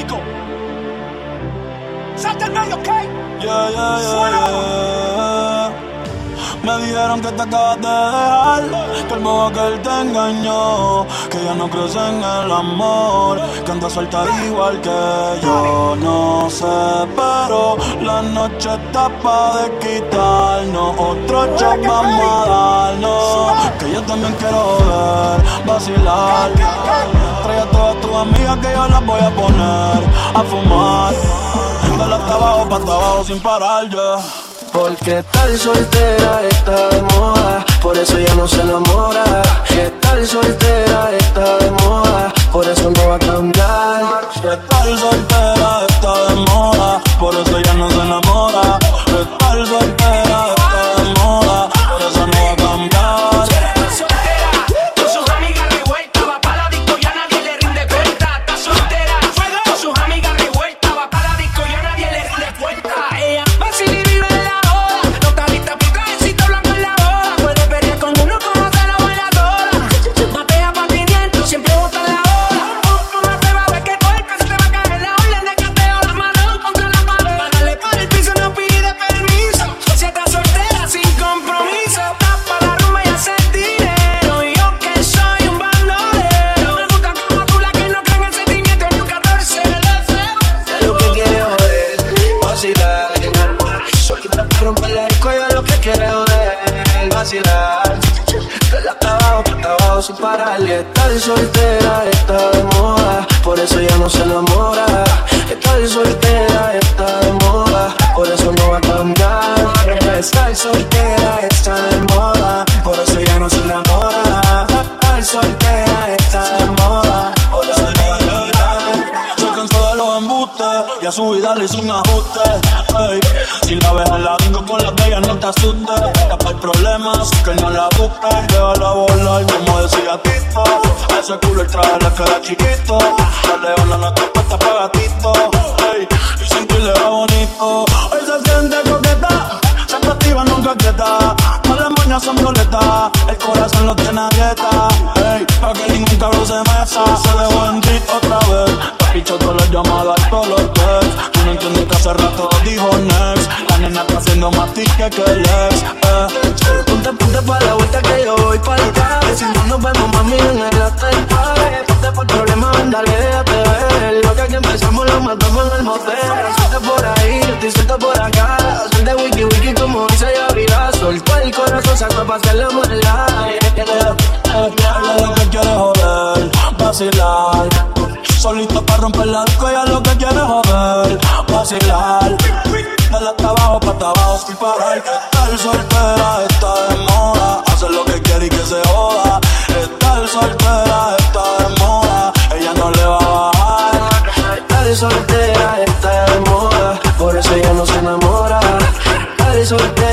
épico. Salte al medio, ¿ok? Yeah, yeah, yeah, Me dijeron que te acabas de dejar, que el modo que él te engañó, que ya no crees en el amor, que anda suelta igual que yo. No sé, pero la noche está pa' de quitarnos, otro shot vamos a darnos, que yo también quiero ver, vacilar. Trae a todas tus amigas que yo las voy a poner a fumar. Dale hasta abajo, pa' hasta abajo sin parar ya. Porque tal soltera está de moda, por eso ya no se enamora. Que tal soltera está de moda, por eso no va a cambiar. Que tal soltera está de moda, por eso ya no se enamora. Que tal soltera vacilar. Dale hasta abajo, hasta abajo sin parar. Y estar soltera está de moda, por eso ya no se enamora. Estar soltera está a su vida le hizo un ajuste. Si la ves al ladito con las bellas no te asustes. Tapa el problema, así que no la busques. Déjala volar como decía Tito. A ese culo el traje le queda chiquito. La leona no está puesta para gatito. Ey, y sin que le va bonito. Hoy se siente coqueta, se activa nunca quieta. No le moñas son violetas, el corazón lo tiene dieta. Pa' que ningún cabrón se meta. Se dejó en ti otra vez. Picho todas las llamadas, todos los texts. Tú no entiendes que hace rato dijo next. La nena está haciendo más tique que el ex. Eh. Ponte, ponte pa' la vuelta que yo voy pa' el cabe Si no nos vemos, mami, en el party Ponte por problema, ándale, déjate ver Lo que aquí empezamos lo matamos en el motel Suelta por ahí, yo estoy suelto por acá Suelta wiki wiki como dice Yavira Soltó el corazón, sacó pa' hacer la Ella lo que quiere joder, vacilar. Solito para romper la disco, ella lo que quiere joder, vacilar. Dale hasta abajo, pa' hasta abajo sin parar. Estar soltera está de moda. Hace lo que quiere y que se joda. Estar soltera está de moda. Ella no le va a bajar. Estar soltera está de moda Por eso ella no se enamora Estar soltera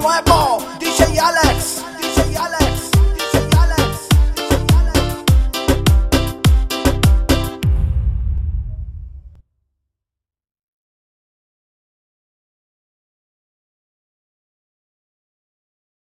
my ball, DJ Alex.